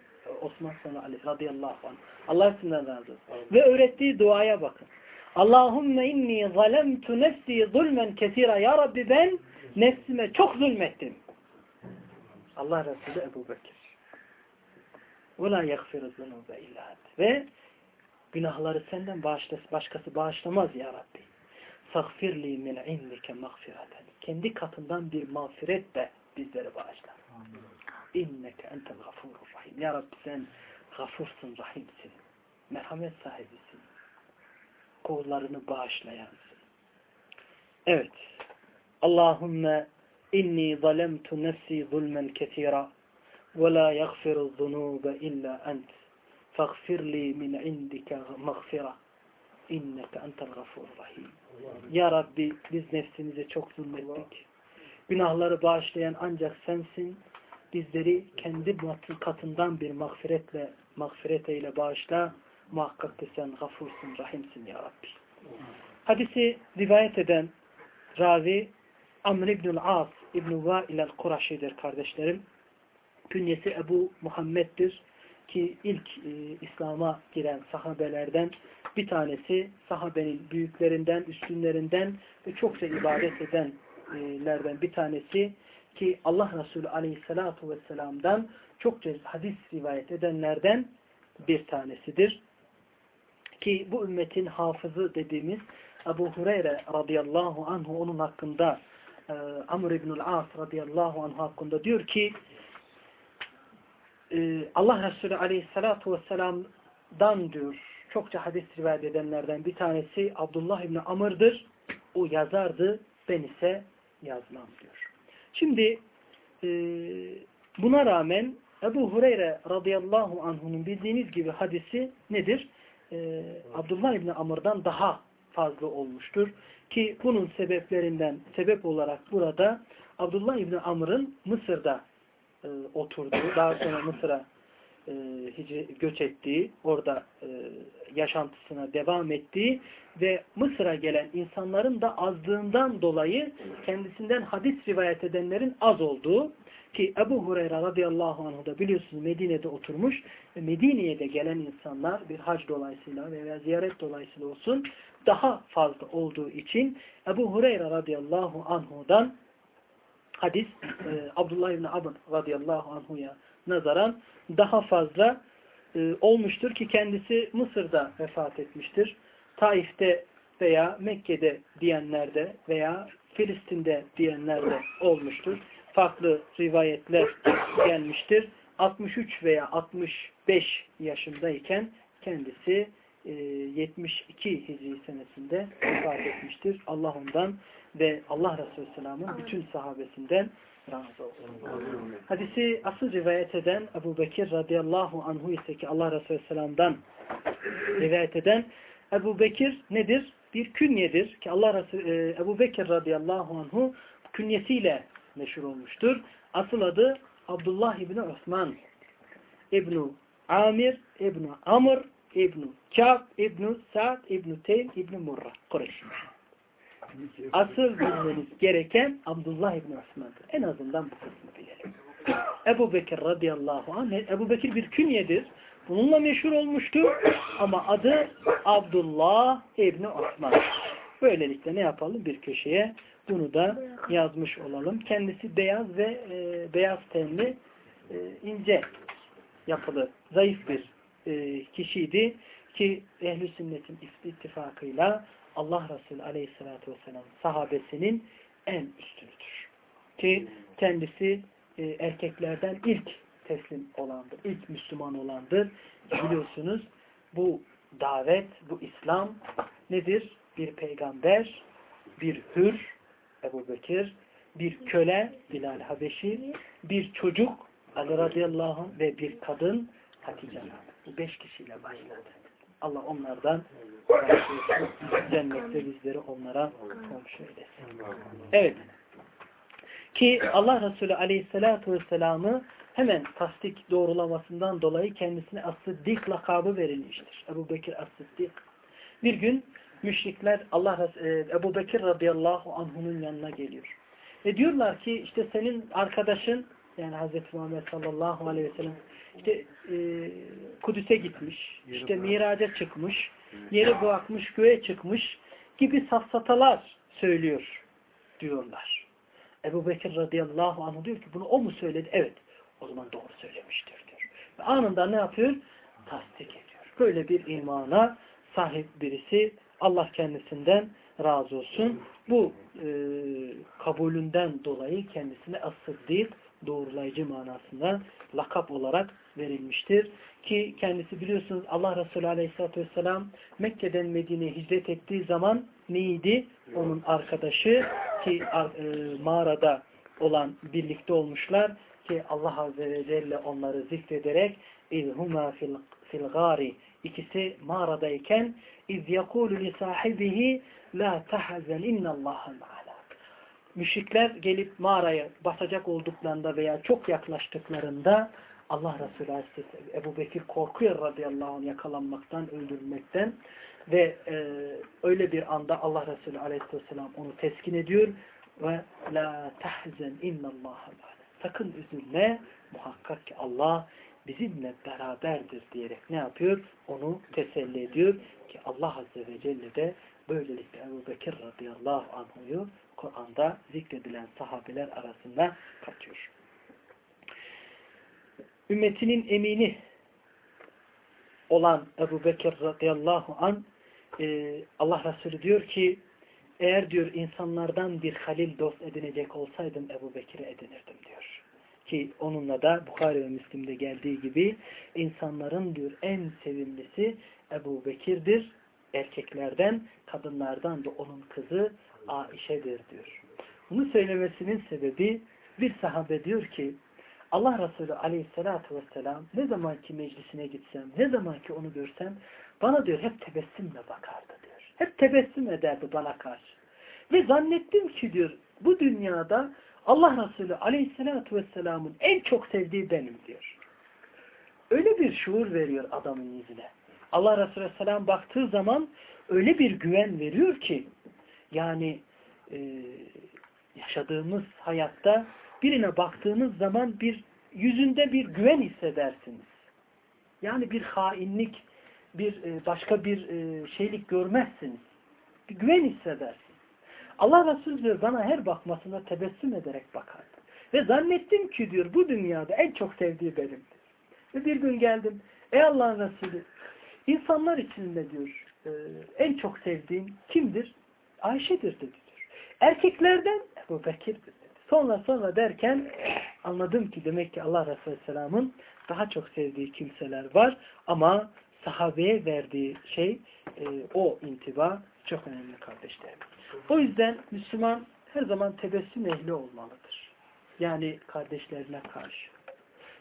S1: Osman, sonra Ali radıyallahu anh. Allah isimden razı olsun. Ve öğrettiği duaya bakın. Allahümme inni zalemtu nefsi zulmen kesira. Ya Rabbi ben nefsime çok zulmettim. Allah Resulü Ebu Bekir. وَلَا يَغْفِرُ الذُّنُوبَ اِلَّا Ve günahları senden başkası bağışlamaz ya Rabbi. Sağfirli min indike mağfireten. Kendi katından bir mağfiret de bizleri bağışla. İnneke entel gafurur rahim. Ya Rabbi sen gafursun, rahimsin. Merhamet sahibisin. Kullarını bağışlayansın. Evet. Allahümme inni zalemtu nefsi zulmen ketira ولا يغفر الذنوب إلا أنت فاغفر لي من عندك مغفرة إنك أنت الغفور الرحيم Ya Rabbi biz nefsimize çok zulmettik. Günahları bağışlayan ancak sensin. Bizleri kendi katından bir mağfiretle, mağfiret eyle bağışla. Muhakkak ki sen gafursun, rahimsin ya Rabbi. Hadisi rivayet eden ravi Amr ibn-ül As İbn-i Vail el-Kuraşi'dir kardeşlerim künyesi Ebu Muhammed'dir ki ilk e, İslam'a giren sahabelerden bir tanesi sahabenin büyüklerinden, üstünlerinden ve çokça ibadet edenlerden bir tanesi ki Allah Resulü aleyhissalatu vesselam'dan çokça hadis rivayet edenlerden bir tanesidir. Ki bu ümmetin hafızı dediğimiz Ebu Hureyre radıyallahu anhu onun hakkında e, Amr ibn-ül As radıyallahu anhu hakkında diyor ki e, Allah Resulü aleyhissalatu vesselam'dan diyor çokça hadis rivayet edenlerden bir tanesi Abdullah İbni Amr'dır. O yazardı ben ise yazmam diyor. Şimdi e, buna rağmen Ebu Hureyre radıyallahu anh'unun bildiğiniz gibi hadisi nedir? E, Abdullah İbni Amr'dan daha fazla olmuştur. Ki bunun sebeplerinden sebep olarak burada Abdullah İbni Amr'ın Mısır'da e, oturduğu, daha sonra Mısır'a e, göç ettiği, orada e, yaşantısına devam ettiği ve Mısır'a gelen insanların da azlığından dolayı kendisinden hadis rivayet edenlerin az olduğu ki Ebu Hureyre radıyallahu anh da biliyorsunuz Medine'de oturmuş ve Medine'ye de gelen insanlar bir hac dolayısıyla veya ziyaret dolayısıyla olsun daha fazla olduğu için Ebu Hureyre radıyallahu anhudan hadis e, Abdullah İbni Abd radıyallahu anhuya nazaran daha fazla e, olmuştur ki kendisi Mısır'da vefat etmiştir. Taif'te veya Mekke'de diyenlerde veya Filistin'de diyenlerde olmuştur. Farklı rivayetler gelmiştir. 63 veya 65 yaşındayken kendisi 72 e, Hicri senesinde vefat etmiştir. Allah ondan ve Allah Resulü Selam'ın bütün sahabesinden razı olsun. Hadisi asıl rivayet eden Ebu Bekir radıyallahu anhu ise ki Allah Resulü Selam'dan rivayet eden Ebu Bekir nedir? Bir künyedir ki Allah Resulü e, Ebu Bekir radıyallahu anhu künyesiyle meşhur olmuştur. Asıl adı Abdullah İbni Osman İbni Amir İbni Amr İbni Kâb İbni Sa'd İbni Teym İbni Murra Kureyş. Asıl bilmeniz gereken Abdullah İbni Osman'dır. En azından bu kısmı bilelim. Ebu Bekir radıyallahu anh. Ebu Bekir bir künyedir. Bununla meşhur olmuştur. Ama adı Abdullah İbni Osman. Böylelikle ne yapalım? Bir köşeye bunu da yazmış olalım. Kendisi beyaz ve e, beyaz tenli e, ince yapılı, zayıf bir e, kişiydi ki ehl sünnetin ittifakıyla Allah Resulü aleyhissalatü vesselam sahabesinin en üstünüdür. Ki kendisi e, erkeklerden ilk teslim olandır, ilk Müslüman olandır. Biliyorsunuz bu davet, bu İslam nedir? Bir peygamber, bir hür, Ebu Bekir, bir köle, Bilal Habeşi, bir çocuk, Ali radıyallahu anh ve bir kadın, Hatice Bu beş kişiyle başladı. Allah onlardan cennette bizleri onlara komşu eylesin. Evet. Ki Allah Resulü aleyhissalatu vesselam'ı hemen tasdik doğrulamasından dolayı kendisine As-Sıddik lakabı verilmiştir. Ebu Bekir As-Sıddik. Bir gün müşrikler Allah e, Ebu Bekir radıyallahu anh'unun yanına geliyor. Ve diyorlar ki işte senin arkadaşın yani Hz. Muhammed sallallahu aleyhi ve sellem işte e, Kudüs'e gitmiş, işte miraca çıkmış, yeri bırakmış, göğe çıkmış gibi safsatalar söylüyor diyorlar. Ebu Bekir radıyallahu anh diyor ki bunu o mu söyledi? Evet. O zaman doğru söylemiştir diyor. Ve anında ne yapıyor? Tasdik ediyor. Böyle bir imana sahip birisi Allah kendisinden razı olsun. Bu e, kabulünden dolayı kendisine as-sıddik doğrulayıcı manasında lakap olarak verilmiştir. Ki kendisi biliyorsunuz Allah Resulü Aleyhisselatü Vesselam Mekke'den Medine'ye hicret ettiği zaman neydi? Onun arkadaşı ki e, mağarada olan birlikte olmuşlar ki Allah Azze ve Celle onları zikrederek İzhuma fil, fil gari ikisi mağaradayken iz yakulu li sahibihi la tahzen innallaha ma'alak müşrikler gelip mağaraya basacak olduklarında veya çok yaklaştıklarında Allah Resulü Aleyhisselam Ebu Bekir korkuyor radıyallahu anh yakalanmaktan, öldürülmekten ve e, öyle bir anda Allah Resulü Aleyhisselam onu teskin ediyor ve la tahzen innallaha sakın üzülme muhakkak ki Allah bizimle beraberdir diyerek ne yapıyor? Onu teselli ediyor ki Allah Azze ve Celle de böylelikle Ebu Bekir radıyallahu anh'u Kur'an'da zikredilen sahabeler arasında katıyor. Ümmetinin emini olan Ebu Bekir radıyallahu an e, Allah Resulü diyor ki eğer diyor insanlardan bir halil dost edinecek olsaydım Ebu Bekir'i edinirdim diyor. Ki onunla da Bukhari ve Müslim'de geldiği gibi insanların diyor en sevimlisi Ebu Bekir'dir. Erkeklerden, kadınlardan da onun kızı Aişe'dir diyor. Bunu söylemesinin sebebi bir sahabe diyor ki Allah Resulü aleyhissalatü vesselam ne zaman ki meclisine gitsem, ne zaman ki onu görsem bana diyor hep tebessümle bakardı diyor. Hep tebessüm ederdi bana karşı. Ve zannettim ki diyor bu dünyada Allah Resulü aleyhissalatü vesselamın en çok sevdiği benim diyor. Öyle bir şuur veriyor adamın yüzüne. Allah Resulü aleyhisselam baktığı zaman öyle bir güven veriyor ki yani e, yaşadığımız hayatta birine baktığınız zaman bir yüzünde bir güven hissedersiniz. Yani bir hainlik, bir e, başka bir e, şeylik görmezsiniz. Bir güven hissedersiniz. Allah Resulü diyor bana her bakmasına tebessüm ederek bakardı. Ve zannettim ki diyor bu dünyada en çok sevdiği benimdir. Ve bir gün geldim. Ey Allah'ın Resulü insanlar içinde diyor e, en çok sevdiğim kimdir? Ayşe'dir dedi diyor. Erkeklerden Ebu Bekir'dir. Sonra sonra derken anladım ki demek ki Allah Resulü Selam'ın daha çok sevdiği kimseler var ama sahabeye verdiği şey e, o intiba çok önemli kardeşlerim. O yüzden Müslüman her zaman tebessüm ehli olmalıdır. Yani kardeşlerine karşı.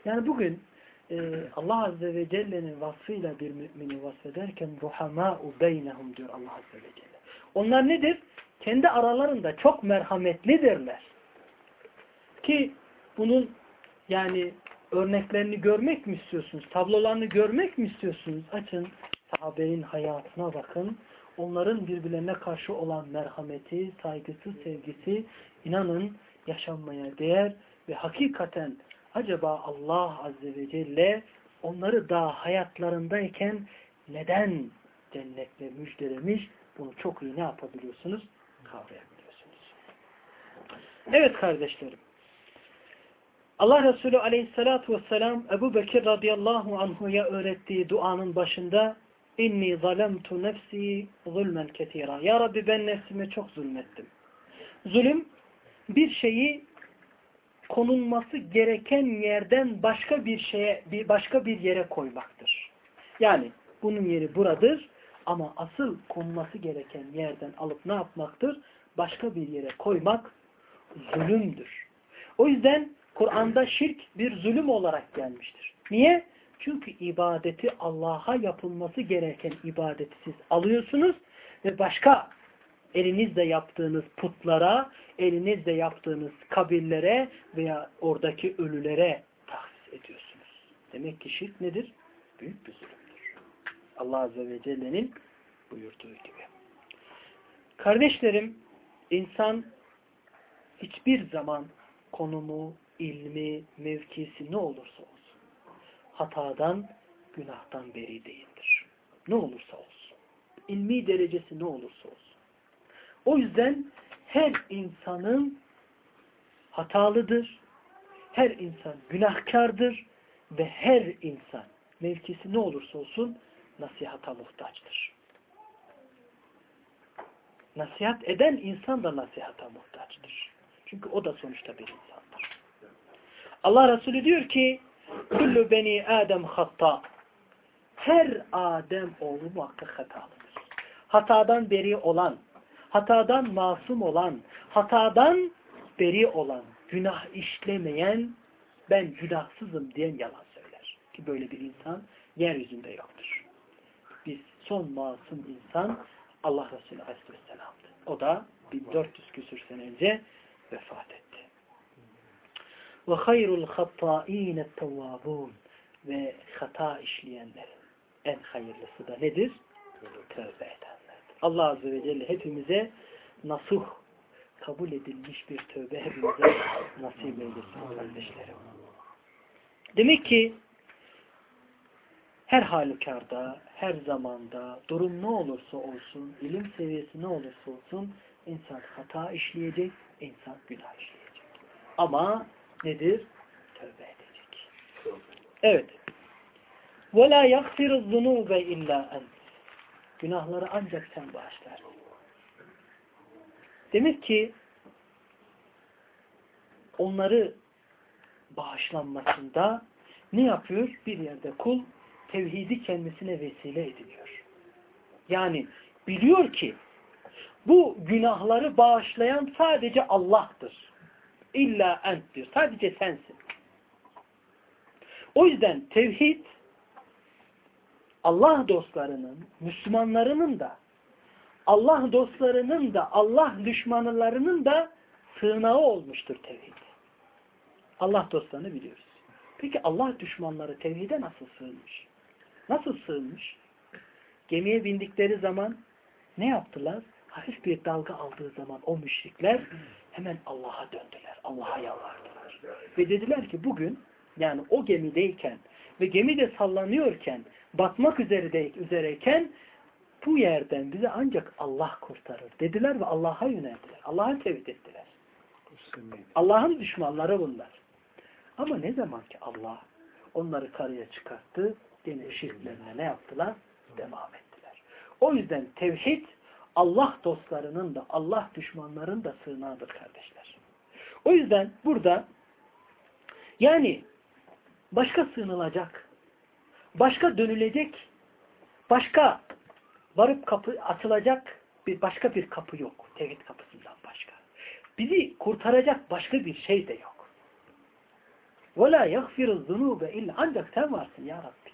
S1: Yani bugün e, Allah Azze ve Celle'nin vasfıyla bir mümini vasfederken ruhamâ'u beynehum diyor Allah Azze ve Celle. Onlar nedir? Kendi aralarında çok merhametlidirler. Ki bunun yani örneklerini görmek mi istiyorsunuz? Tablolarını görmek mi istiyorsunuz? Açın sahabenin hayatına bakın. Onların birbirlerine karşı olan merhameti, saygısı, sevgisi inanın yaşanmaya değer ve hakikaten acaba Allah Azze ve Celle onları daha hayatlarındayken neden cennetle müjdelemiş? Bunu çok iyi ne yapabiliyorsunuz? Kavrayabiliyorsunuz. Evet kardeşlerim. Allah Resulü aleyhissalatu vesselam Ebu Bekir radıyallahu anhuya öğrettiği duanın başında İnni zalemtu nefsi zulmen ketira. Ya Rabbi ben nefsime çok zulmettim. Zulüm bir şeyi konulması gereken yerden başka bir şeye, bir başka bir yere koymaktır. Yani bunun yeri buradır ama asıl konulması gereken yerden alıp ne yapmaktır? Başka bir yere koymak zulümdür. O yüzden Kur'an'da şirk bir zulüm olarak gelmiştir. Niye? Çünkü ibadeti Allah'a yapılması gereken ibadeti siz alıyorsunuz ve başka elinizle yaptığınız putlara, elinizle yaptığınız kabirlere veya oradaki ölülere tahsis ediyorsunuz. Demek ki şirk nedir? Büyük bir zulümdür. Allah Azze ve Celle'nin buyurduğu gibi. Kardeşlerim, insan hiçbir zaman konumu, ilmi, mevkisi ne olursa olsun hatadan, günahtan beri değildir. Ne olursa olsun. İlmi derecesi ne olursa olsun. O yüzden her insanın hatalıdır, her insan günahkardır ve her insan mevkisi ne olursa olsun nasihata muhtaçtır. Nasihat eden insan da nasihata muhtaçtır. Çünkü o da sonuçta bir insandır. Allah Resulü diyor ki Kullu beni Adem hatta. Her Adem oğlu muhakkak hatalıdır. Hatadan beri olan, hatadan masum olan, hatadan beri olan, günah işlemeyen, ben günahsızım diyen yalan söyler. Ki böyle bir insan yeryüzünde yoktur. Biz son masum insan Allah Resulü Aleyhisselam'dı. O da 1400 küsür sene önce vefat etti. Ve hayrul hattâîne tevvâbûn ve hata işleyenlerin en hayırlısı da nedir? Tövbe edenler. Allah Azze ve Celle hepimize nasuh kabul edilmiş bir tövbe hepimize nasip eylesin kardeşlerim. Demek ki her halükarda, her zamanda, durum ne olursa olsun, ilim seviyesi ne olursa olsun, insan hata işleyecek, insan günah işleyecek. Ama nedir? Tövbe edecek. Evet. وَلَا يَغْفِرُ الذُّنُوبَ اِلَّا اَنْتِ Günahları ancak sen bağışlar. Demek ki onları bağışlanmasında ne yapıyor? Bir yerde kul tevhidi kendisine vesile ediliyor. Yani biliyor ki bu günahları bağışlayan sadece Allah'tır. İlla enttir. Sadece sensin. O yüzden tevhid Allah dostlarının, Müslümanlarının da Allah dostlarının da Allah düşmanlarının da sığınağı olmuştur tevhid. Allah dostlarını biliyoruz. Peki Allah düşmanları tevhide nasıl sığınmış? Nasıl sığınmış? Gemiye bindikleri zaman ne yaptılar? Hafif bir dalga aldığı zaman o müşrikler hemen Allah'a döndüler. Allah'a yalvardılar. Ve dediler ki bugün yani o gemideyken ve gemi de sallanıyorken batmak üzere üzereyken bu yerden bize ancak Allah kurtarır dediler ve Allah'a yöneldiler. Allah'a tevhid ettiler. Allah'ın düşmanları bunlar. Ama ne zaman ki Allah onları karaya çıkarttı, yine şirklerine ne yaptılar? Devam ettiler. O yüzden tevhid Allah dostlarının da Allah düşmanlarının da sığınağıdır kardeşler. O yüzden burada yani başka sığınılacak, başka dönülecek, başka varıp kapı açılacak bir başka bir kapı yok. Tevhid kapısından başka. Bizi kurtaracak başka bir şey de yok. وَلَا يَغْفِرُ الذُّنُوبَ illa Ancak sen varsın ya Rabbi.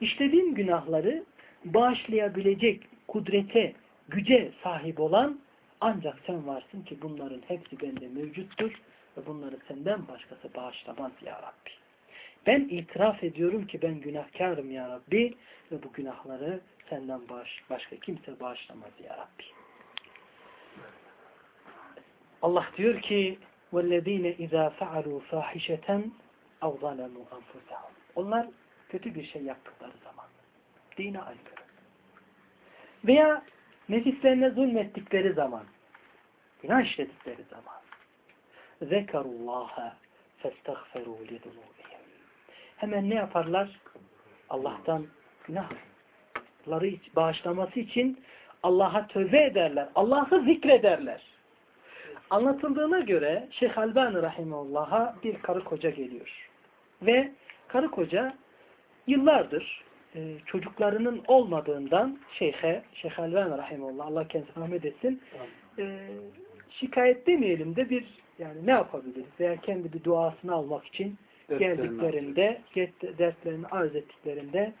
S1: İşlediğin günahları bağışlayabilecek kudrete, güce sahip olan ancak sen varsın ki bunların hepsi bende mevcuttur ve bunları senden başkası bağışlamaz ya Rabbi. Ben itiraf ediyorum ki ben günahkarım ya Rabbi ve bu günahları senden baş, başka kimse bağışlamaz ya Rabbi. Allah diyor ki وَالَّذ۪ينَ اِذَا فَعَلُوا فَاحِشَةً اَوْ ظَلَمُوا أَنْفُسَهُمْ Onlar kötü bir şey yaptıkları zaman. Dine aykırı. Veya Nefislerine zulmettikleri zaman, günah işledikleri zaman zekerullâhe festagferû lidunûbihim hemen ne yaparlar? Allah'tan günahları bağışlaması için Allah'a tövbe ederler. Allah'ı zikrederler. Anlatıldığına göre Şeyh Albani Rahimullah'a bir karı koca geliyor. Ve karı koca yıllardır e, çocuklarının olmadığından Şeyh'e, Şeyh Albani Rahimullah, Allah kendisine rahmet etsin, e, şikayet demeyelim de bir yani ne yapabiliriz? Veya kendi bir duasını almak için geldiklerinde, dertlerini arz ettiklerinde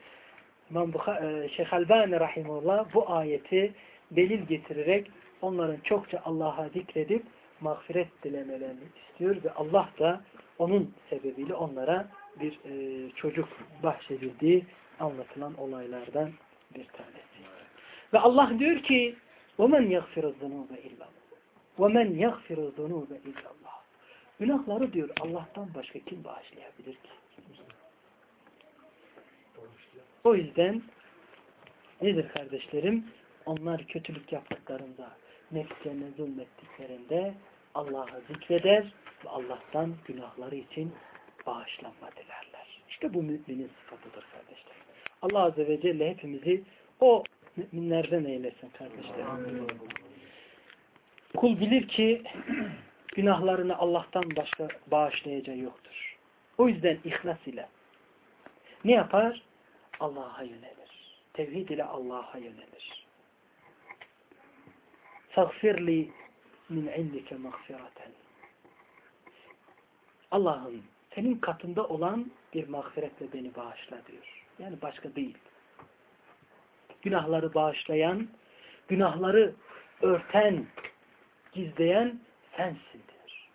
S1: İmam Bukhari, Şeyh Albani Rahimullah bu ayeti delil getirerek onların çokça Allah'a zikredip mağfiret dilemelerini istiyor ve Allah da onun sebebiyle onlara bir e, çocuk bahşedildiği anlatılan olaylardan bir tanesi. Ve Allah diyor ki وَمَنْ يَغْفِرُ الذُّنُوبَ اِلَّا وَمَنْ يَغْفِرُ الذُّنُوبَ اِلَّا اللّٰهِ Günahları diyor Allah'tan başka kim bağışlayabilir ki? O yüzden nedir kardeşlerim? Onlar kötülük yaptıklarında, nefslerine zulmettiklerinde Allah'ı zikreder ve Allah'tan günahları için bağışlanma dilerler. İşte bu müminin sıfatıdır kardeşler. Allah Azze ve Celle hepimizi o müminlerden eylesin kardeşlerim. Kul bilir ki günahlarını Allah'tan başka bağışlayacağı yoktur. O yüzden ihlas ile ne yapar? Allah'a yönelir. Tevhid ile Allah'a yönelir. Sağfirli min indike mağfireten. Allah'ım senin katında olan bir mağfiretle beni bağışla diyor. Yani başka değil. Günahları bağışlayan, günahları örten, gizleyen sensin diyor.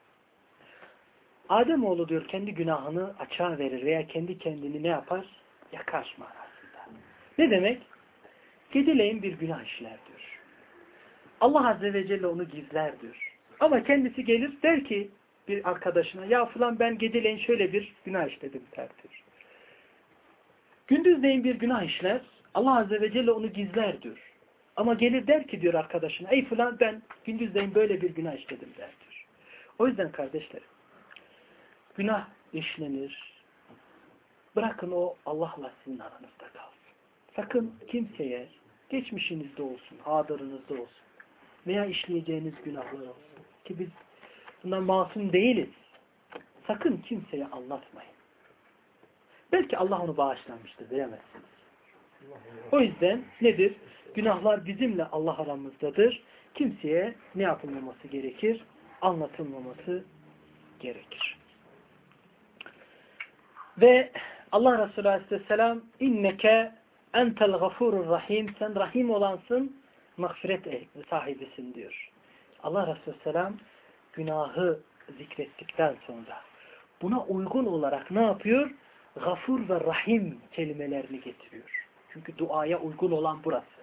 S1: Ademoğlu diyor kendi günahını açığa verir veya kendi kendini ne yapar? Yakar manasında. Ne demek? Geceleyin bir günah işler diyor. Allah Azze ve Celle onu gizler diyor. Ama kendisi gelir der ki bir arkadaşına ya falan ben geceleyin şöyle bir günah işledim der diyor. Gündüzleyin bir günah işler Allah Azze ve Celle onu gizler diyor. Ama gelir der ki diyor arkadaşına ey falan ben gündüzleyin böyle bir günah işledim der diyor. O yüzden kardeşlerim günah işlenir. Bırakın o Allah'la sizin aranızda kalsın. Sakın kimseye geçmişinizde olsun, hadırınızda olsun veya işleyeceğiniz günahlar olsun. Ki biz bundan masum değiliz. Sakın kimseye anlatmayın. Belki Allah onu bağışlamıştır diyemezsiniz. O yüzden nedir? Günahlar bizimle Allah aramızdadır. Kimseye ne yapılmaması gerekir? Anlatılmaması gerekir. Ve Allah Resulü Aleyhisselam inneke entel gafurur rahim sen rahim olansın mağfiret sahibisin diyor. Allah Resulü Selam günahı zikrettikten sonra buna uygun olarak ne yapıyor? Gafur ve rahim kelimelerini getiriyor. Çünkü duaya uygun olan burası.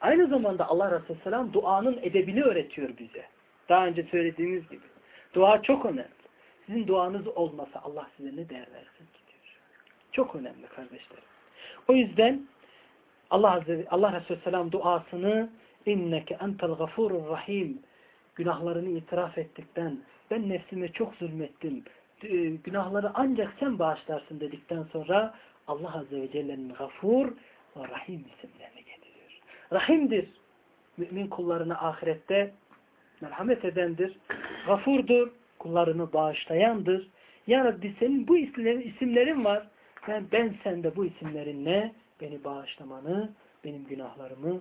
S1: Aynı zamanda Allah Resulü Selam duanın edebini öğretiyor bize. Daha önce söylediğimiz gibi. Dua çok önemli. Sizin duanız olmasa Allah size ne değer versin ki diyor. Çok önemli kardeşlerim. O yüzden Allah Allah Resulü Selam duasını inneke entel gafurur rahim günahlarını itiraf ettikten ben nefsime çok zulmettim günahları ancak sen bağışlarsın dedikten sonra Allah Azze ve Celle'nin gafur ve rahim isimlerini getiriyor. Rahimdir. Mümin kullarına ahirette merhamet edendir. Gafurdur. Kullarını bağışlayandır. Ya Rabbi senin bu isimlerin var. Ben, ben sende bu isimlerinle beni bağışlamanı, benim günahlarımı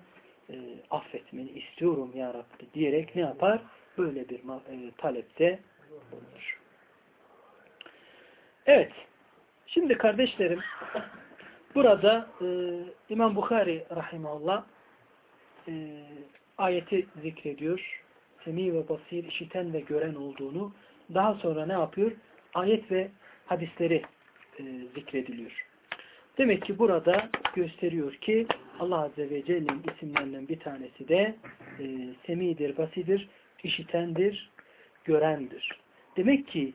S1: e, affetmeni istiyorum ya Rabbi diyerek ne yapar? Böyle bir e, talepte bulunur. Evet. Şimdi kardeşlerim burada e, İmam Bukhari rahimahullah e, ayeti zikrediyor. Semi ve basir, işiten ve gören olduğunu daha sonra ne yapıyor? Ayet ve hadisleri e, zikrediliyor. Demek ki burada gösteriyor ki Allah Azze ve Celle'nin isimlerinden bir tanesi de e, semidir, basidir, işitendir, görendir. Demek ki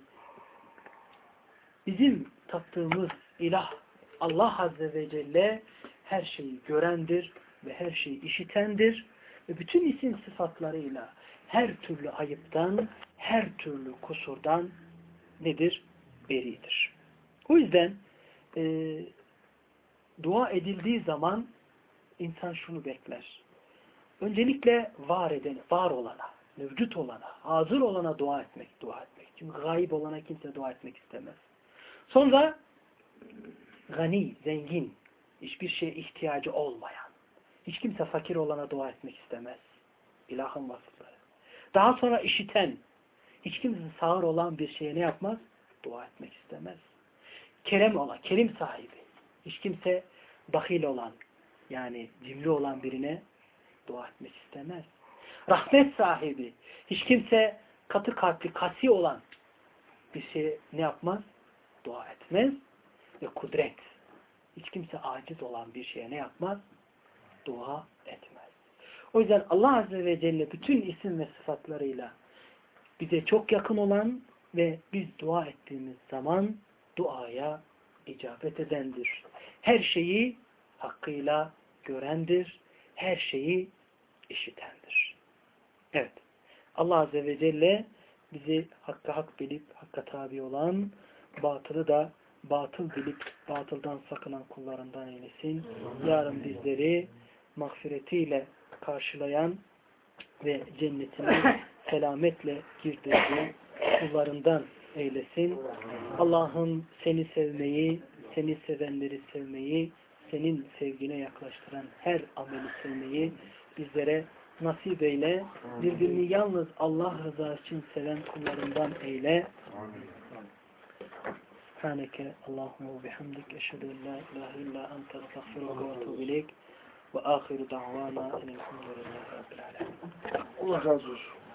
S1: bizim taptığımız ilah Allah Azze ve Celle her şeyi görendir ve her şeyi işitendir ve bütün isim sıfatlarıyla her türlü ayıptan, her türlü kusurdan nedir? Beridir. O yüzden e, dua edildiği zaman insan şunu bekler. Öncelikle var eden, var olana, mevcut olana, hazır olana dua etmek, dua etmek. Çünkü gayip olana kimse dua etmek istemez. Sonra gani, zengin, hiçbir şeye ihtiyacı olmayan, hiç kimse fakir olana dua etmek istemez. İlahın vasıfları. Daha sonra işiten, hiç kimse sağır olan bir şeye ne yapmaz? Dua etmek istemez. Kerem olan, kerim sahibi. Hiç kimse bahil olan, yani cimri olan birine dua etmek istemez. Rahmet sahibi. Hiç kimse katı kalpli, kasi olan bir şey ne yapmaz? Dua etmez. Ve kudret. Hiç kimse aciz olan bir şeye ne yapmaz? Dua etmez. O yüzden Allah Azze ve Celle bütün isim ve sıfatlarıyla bize çok yakın olan ve biz dua ettiğimiz zaman duaya icabet edendir. Her şeyi hakkıyla görendir. Her şeyi işitendir. Evet. Allah Azze ve Celle bizi hakka hak bilip hakka tabi olan, batılı da batıl bilip batıldan sakınan kullarından eylesin. Yarın bizleri mağfiretiyle karşılayan ve cennetine selametle girdirdiği kullarından eylesin. Allah'ım seni sevmeyi, seni sevenleri sevmeyi, senin sevgine yaklaştıran her ameli sevmeyi bizlere nasip eyle. Birbirini yalnız Allah rızası için seven kullarından eyle. Subhaneke Allahümme ve bihamdik eşhedü en la ilahe illa ente estağfiruke ve etûbü ileyk ve ahiru da'vana enelhamdülillahi rabbil alemin.
S2: Allah razı olsun.